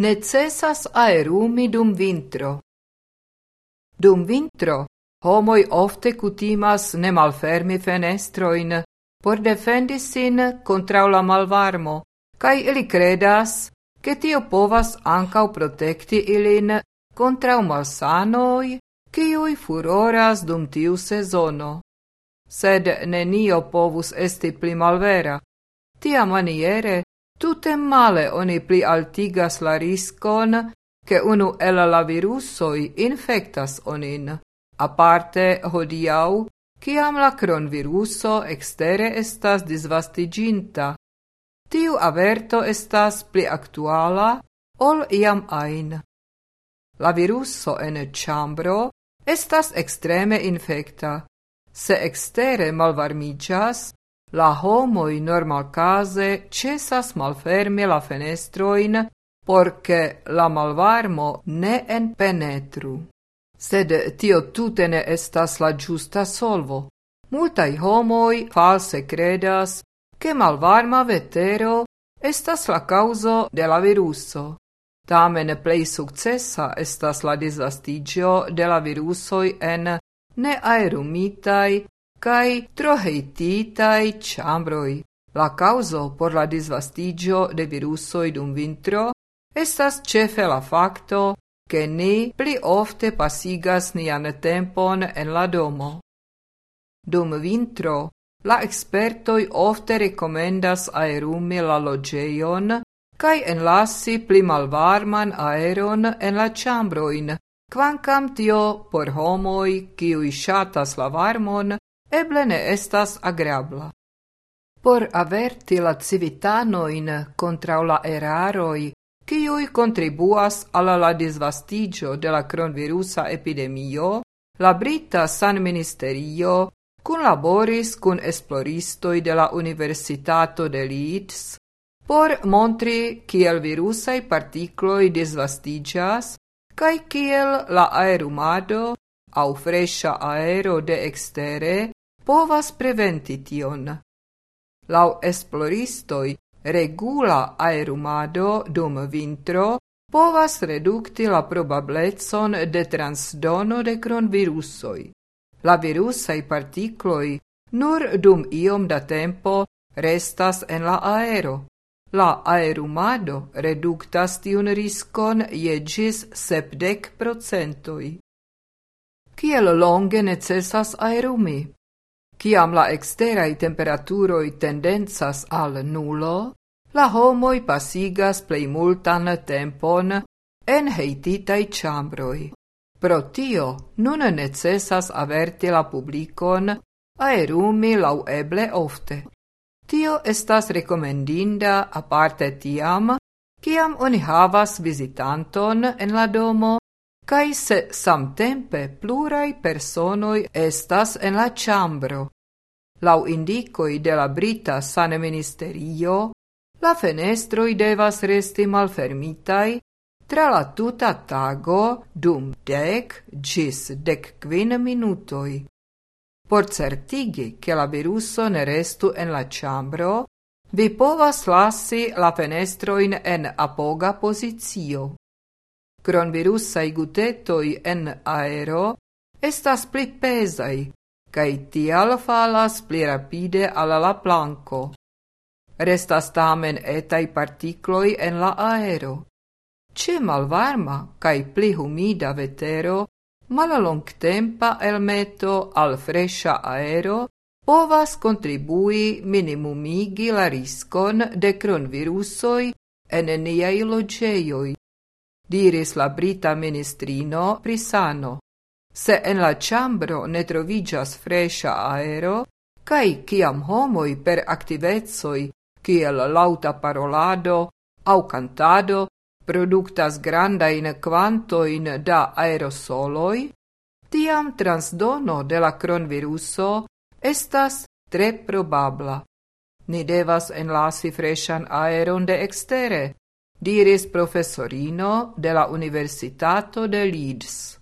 Necessas aerumi dum vintro. Dum vintro, homoi ofte cutimas ne malfermi fenestroin, por defendi sin contra la malvarmo, cae ili credas, che tio povas ancau protecti ilin contra malsanoi, ciui furoras dum tiu sezono. Sed nenio povus esti pli malvera. Tia maniere Tute male oni pli altigas la riskon che unu el la virusoi infectas onin, aparte hodiau, ciam la cronviruso extere estas disvastiginta. Tiu averto estas pli actuala ol iam ain. La viruso en chambro estas extreme infecta. Se extere malvarmigas, la homoi normalcase cesas malfermi la fenestroin porche la malvarmo ne en penetru. Sed tio tute ne estas la giusta solvo. Multai homoi false credas che malvarma vetero estas la causo de la viruso. Tamen plei successa estas la disvastigio de la virusoi en neaerumitai cae troheititae chambroi. La causo por la disvastigio de virusoi dum vintro estas cefe la facto che ni pli ofte pasigas nian tempon en la domo. Dum vintro, la expertoi ofte recomendas aerumi la logeion cae enlassi pli malvarman aeron en la chambroin, quancam tio por homoi, ciui shatas la varmon, eble ne estas agrabla. Por averti la civitanoin contra la eraroi, ciui contribuas alla la disvastigio de la cronvirusa epidemio, la Brita San Ministerio cun laboris cun esploristoi de la Universitato de Leeds por montri kiel virusai particloi disvastigias cae kiel la aerumado au fresha aero de extere povas preventi tion. Esploristoi regula aerumado dum vintro povas redukti la probablecon de transdono de cronvirusoi. La virusai particloi nur dum iom da tempo restas en la aero. La aerumado reduktas tiun riskon je gis sepdec procentoi. Kiel longe necessas aerumi? Ciam la exterai temperaturoi tendenzas al nulo, la homoi pasigas plei multan tempon en heititai chambroi. Pro tio, nun necessas averti la publicon aerumi lau eble ofte. Tio estas recomendinda aparte tiam, ciam oni havas visitanton en la domo kai se samtempe plurai personoi estas en la chambro. Lau indicoi de la Brita Sane Ministerio, la fenestroi devas resti malfermitai tra la tuta tago dum dec gis dec quin minutoi. Por certigi che la viruso ne restu en la chambro, vi povas lassi la fenestroin en apoga posizio. Cronvirusai gutetoi en aero estas pli pesai, kai tial falas pli rapide ala la planco. Restas tamen etai particloi en la aero. Ce malvarma kai pli humida vetero, tempa elmeto al fresha aero povas contribui minimumigi la riskon de cronvirusoi en niai logeioi diris la brita ministrino prisano. Se en la chambro ne trovigas fresha aero, kai kiam homoi per activezoi, kiel lauta parolado au cantado, productas grandain quantoin da aerosoloi, tiam transdono de la cronviruso estas tre probabla. Ni devas enlasi freshan aeron de extere, diris professorino de la Universitato de Leeds.